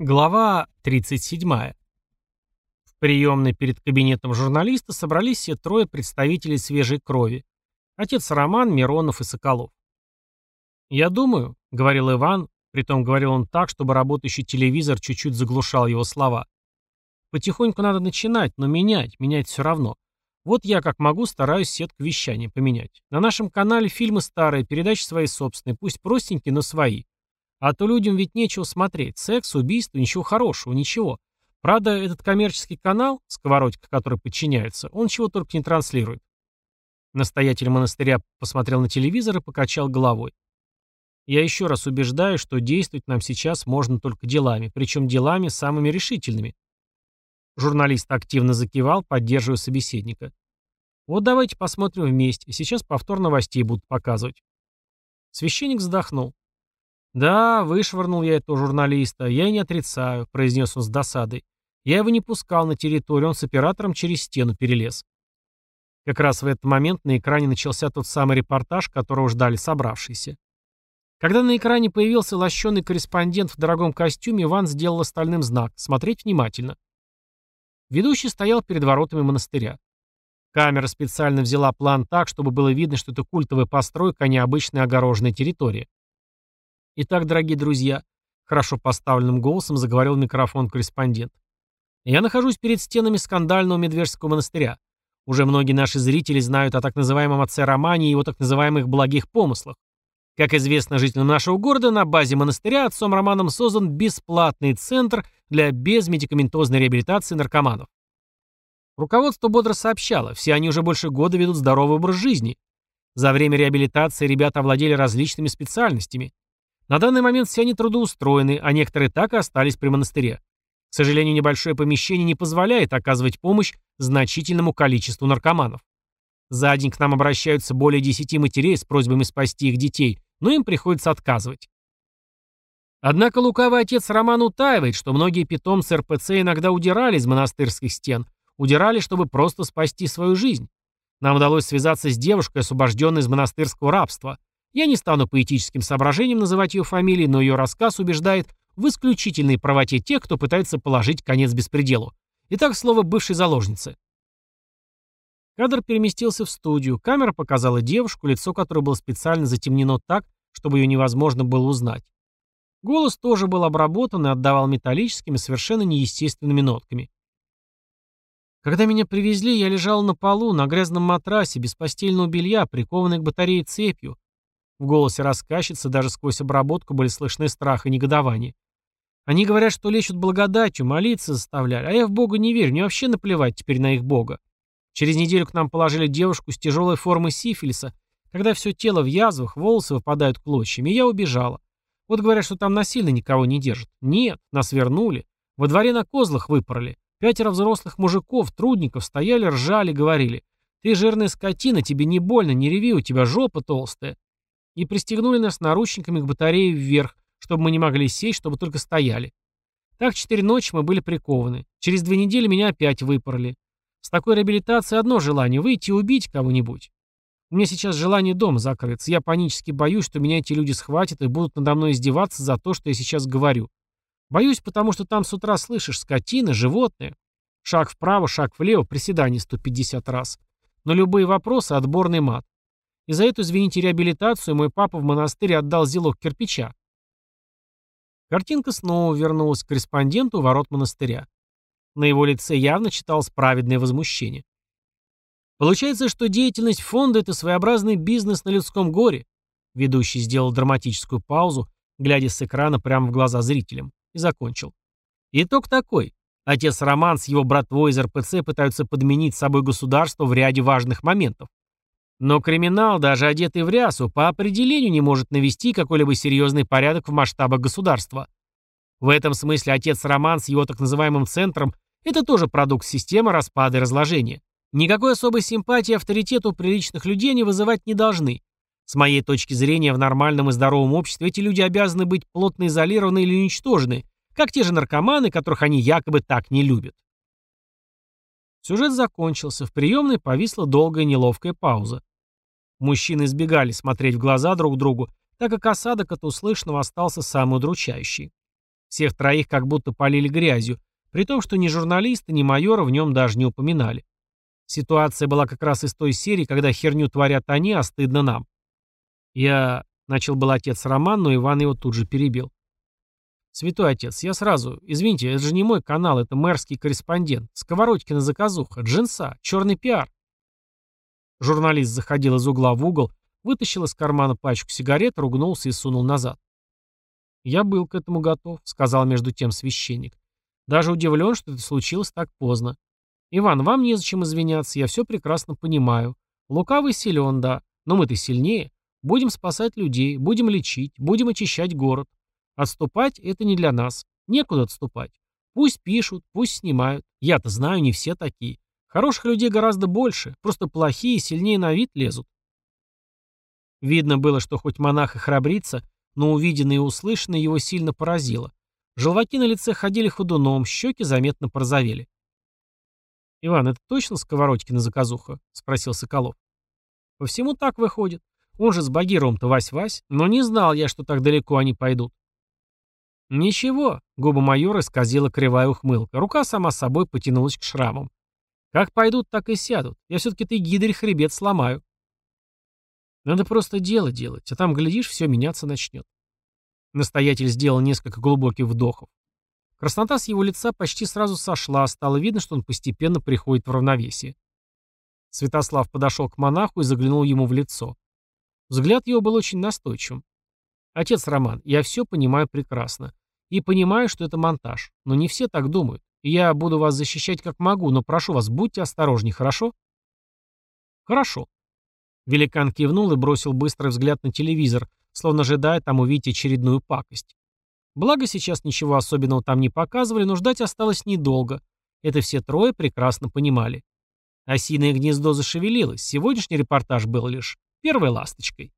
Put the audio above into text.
Глава 37. В приемной перед кабинетом журналиста собрались все трое представителей свежей крови. Отец Роман, Миронов и Соколов. «Я думаю», — говорил Иван, притом говорил он так, чтобы работающий телевизор чуть-чуть заглушал его слова. «Потихоньку надо начинать, но менять, менять все равно. Вот я как могу стараюсь сетку вещания поменять. На нашем канале фильмы старые, передачи свои собственные, пусть простенькие, но свои. А то людям ведь нечего смотреть. Секс, убийство, ничего хорошего, ничего. Правда, этот коммерческий канал, сковородка, который подчиняется, он чего только не транслирует. Настоятель монастыря посмотрел на телевизор и покачал головой. Я еще раз убеждаю, что действовать нам сейчас можно только делами, причем делами самыми решительными. Журналист активно закивал, поддерживая собеседника. Вот давайте посмотрим вместе. Сейчас повтор новостей будут показывать. Священник вздохнул. «Да, вышвырнул я этого журналиста, я и не отрицаю», — произнес он с досадой. «Я его не пускал на территорию, он с оператором через стену перелез». Как раз в этот момент на экране начался тот самый репортаж, которого ждали собравшиеся. Когда на экране появился лощеный корреспондент в дорогом костюме, Иван сделал остальным знак «Смотреть внимательно». Ведущий стоял перед воротами монастыря. Камера специально взяла план так, чтобы было видно, что это культовая постройка, а не обычная огороженная территория. Итак, дорогие друзья, хорошо поставленным голосом заговорил микрофон корреспондент. Я нахожусь перед стенами скандального Медвежского монастыря. Уже многие наши зрители знают о так называемом отце Романе и его так называемых благих помыслах. Как известно жителям нашего города, на базе монастыря отцом Романом создан бесплатный центр для безмедикаментозной реабилитации наркоманов. Руководство бодро сообщало, все они уже больше года ведут здоровый образ жизни. За время реабилитации ребята овладели различными специальностями. На данный момент все они трудоустроены, а некоторые так и остались при монастыре. К сожалению, небольшое помещение не позволяет оказывать помощь значительному количеству наркоманов. За день к нам обращаются более 10 матерей с просьбами спасти их детей, но им приходится отказывать. Однако лукавый отец Роман утаивает, что многие питомцы РПЦ иногда удирали из монастырских стен, удирали, чтобы просто спасти свою жизнь. Нам удалось связаться с девушкой, освобожденной из монастырского рабства. Я не стану по этическим соображениям называть ее фамилией, но ее рассказ убеждает в исключительной правоте тех, кто пытается положить конец беспределу. Итак, слово бывшей заложницы. Кадр переместился в студию. Камера показала девушку, лицо которой было специально затемнено так, чтобы ее невозможно было узнать. Голос тоже был обработан и отдавал металлическими, совершенно неестественными нотками. Когда меня привезли, я лежал на полу, на грязном матрасе, без постельного белья, прикованный к батарее цепью. В голосе рассказчицы даже сквозь обработку были слышны страх и негодование. Они говорят, что лечат благодатью, молиться заставляли, а я в Бога не верю, мне вообще наплевать теперь на их Бога. Через неделю к нам положили девушку с тяжелой формой сифилиса, когда все тело в язвах, волосы выпадают клочьями, и я убежала. Вот говорят, что там насильно никого не держат. Нет, нас вернули. Во дворе на козлах выпороли. Пятеро взрослых мужиков, трудников, стояли, ржали, говорили. Ты жирная скотина, тебе не больно, не реви, у тебя жопа толстая и пристегнули нас наручниками к батарее вверх, чтобы мы не могли сесть, чтобы только стояли. Так четыре ночи мы были прикованы. Через две недели меня опять выпороли. С такой реабилитацией одно желание — выйти и убить кого-нибудь. У меня сейчас желание дома закрыться. Я панически боюсь, что меня эти люди схватят и будут надо мной издеваться за то, что я сейчас говорю. Боюсь, потому что там с утра слышишь скотина, животное. Шаг вправо, шаг влево, приседание 150 раз. Но любые вопросы — отборный мат. И за эту, извините, реабилитацию мой папа в монастыре отдал зелок кирпича. Картинка снова вернулась к корреспонденту ворот монастыря. На его лице явно читалось праведное возмущение. Получается, что деятельность фонда – это своеобразный бизнес на людском горе. Ведущий сделал драматическую паузу, глядя с экрана прямо в глаза зрителям, и закончил. Итог такой. Отец Роман с его братвой из РПЦ пытаются подменить собой государство в ряде важных моментов. Но криминал, даже одетый в рясу, по определению не может навести какой-либо серьезный порядок в масштабах государства. В этом смысле отец Роман с его так называемым центром – это тоже продукт системы распада и разложения. Никакой особой симпатии и авторитета у приличных людей они вызывать не должны. С моей точки зрения, в нормальном и здоровом обществе эти люди обязаны быть плотно изолированы или уничтожены, как те же наркоманы, которых они якобы так не любят. Сюжет закончился, в приемной повисла долгая неловкая пауза. Мужчины избегали смотреть в глаза друг другу, так как осадок от услышанного остался самый удручающий. Всех троих как будто полили грязью, при том, что ни журналиста, ни майора в нем даже не упоминали. Ситуация была как раз из той серии, когда херню творят они, а стыдно нам. Я... Начал был отец Роман, но Иван его тут же перебил. «Святой отец, я сразу... Извините, это же не мой канал, это мэрский корреспондент. Сковородькина заказуха, джинса, черный пиар». Журналист заходил из угла в угол, вытащил из кармана пачку сигарет, ругнулся и сунул назад. «Я был к этому готов», — сказал между тем священник. «Даже удивлен, что это случилось так поздно. Иван, вам незачем извиняться, я все прекрасно понимаю. Лукавый силен, да, но мы-то сильнее. Будем спасать людей, будем лечить, будем очищать город. Отступать — это не для нас. Некуда отступать. Пусть пишут, пусть снимают. Я-то знаю, не все такие. Хороших людей гораздо больше, просто плохие сильнее на вид лезут. Видно было, что хоть монах и храбрится, но увиденное и услышанное его сильно поразило. Желваки на лице ходили ходуном, щеки заметно порозовели. «Иван, это точно сковородкина заказуха?» — спросил Соколов. «По всему так выходит. Он же с Багировым-то вась-вась, но не знал я, что так далеко они пойдут». «Ничего», — губа майора исказила кривая ухмылка. Рука сама собой потянулась к шрамам. «Как пойдут, так и сядут. Я все-таки ты гидрь хребет сломаю». Надо просто дело делать, а там, глядишь, все меняться начнет. Настоятель сделал несколько глубоких вдохов. Краснота с его лица почти сразу сошла, стало видно, что он постепенно приходит в равновесие. Святослав подошел к монаху и заглянул ему в лицо. Взгляд его был очень настойчивым. «Отец Роман, я все понимаю прекрасно. И понимаю, что это монтаж. Но не все так думают. Я буду вас защищать как могу, но прошу вас, будьте осторожней, хорошо?» «Хорошо». Великан кивнул и бросил быстрый взгляд на телевизор, словно ожидая там увидеть очередную пакость. Благо сейчас ничего особенного там не показывали, но ждать осталось недолго. Это все трое прекрасно понимали. Осиное гнездо зашевелилось, сегодняшний репортаж был лишь первой ласточкой.